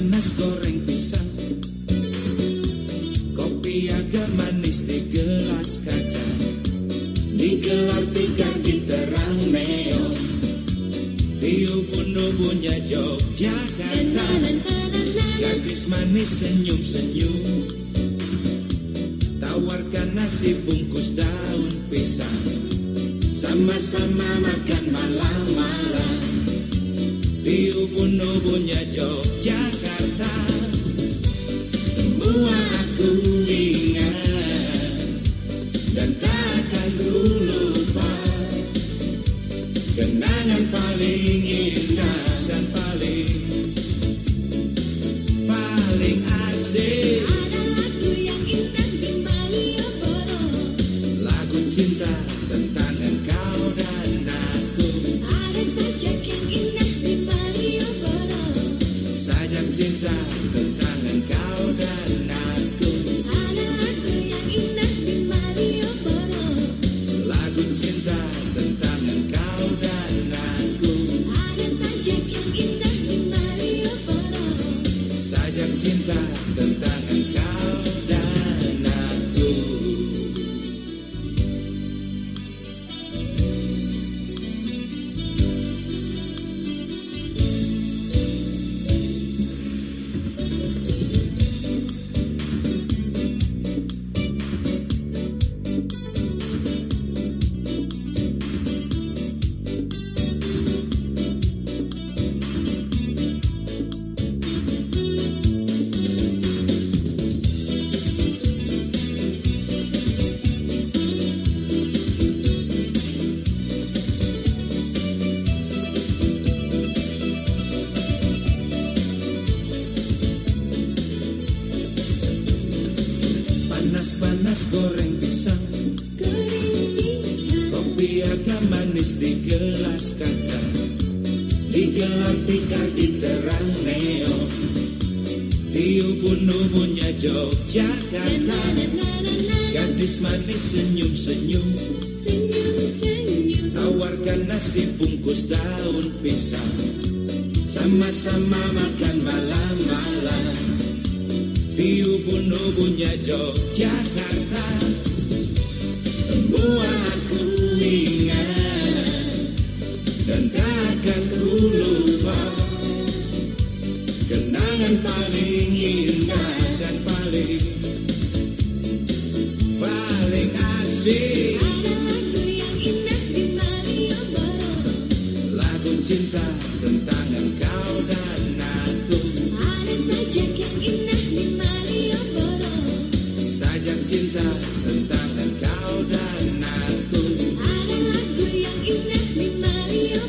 panas goreng pisang. Kopi agak manis di gelas kaca. Digelar tikar di terang neon Di ubun-ubunnya Yogyakarta. Gadis manis senyum-senyum Tawarkan nasi bungkus daun pisang. Sama-sama makan malam-malam. Di cinta tentang engkau dan aku. Ada sajak yang indah di Malioboro Sajak cinta tentang engkau dan aku. Ada lagu yang indah di Malioboro Lagu cinta tentang engkau dan aku. Ada sajak yang indah di Malioboro Sajak cinta tentang Panas-panas goreng pisang. Kopi agak manis di gelas kaca. Digelar tikar di terang neon Di ubun-ubunnya Yogyakarta. Gadis manis senyum-senyum Tawarkan nasi bungkus daun pisang. Sama-sama makan malam-malam ubun-ubunnya Yogyakarta. Semua aku ingat Dan takkan ku lupa. Kenangan paling indah dan paling Paling asik. Ada lagu yang indah di Malioboro. Lagu cinta tentang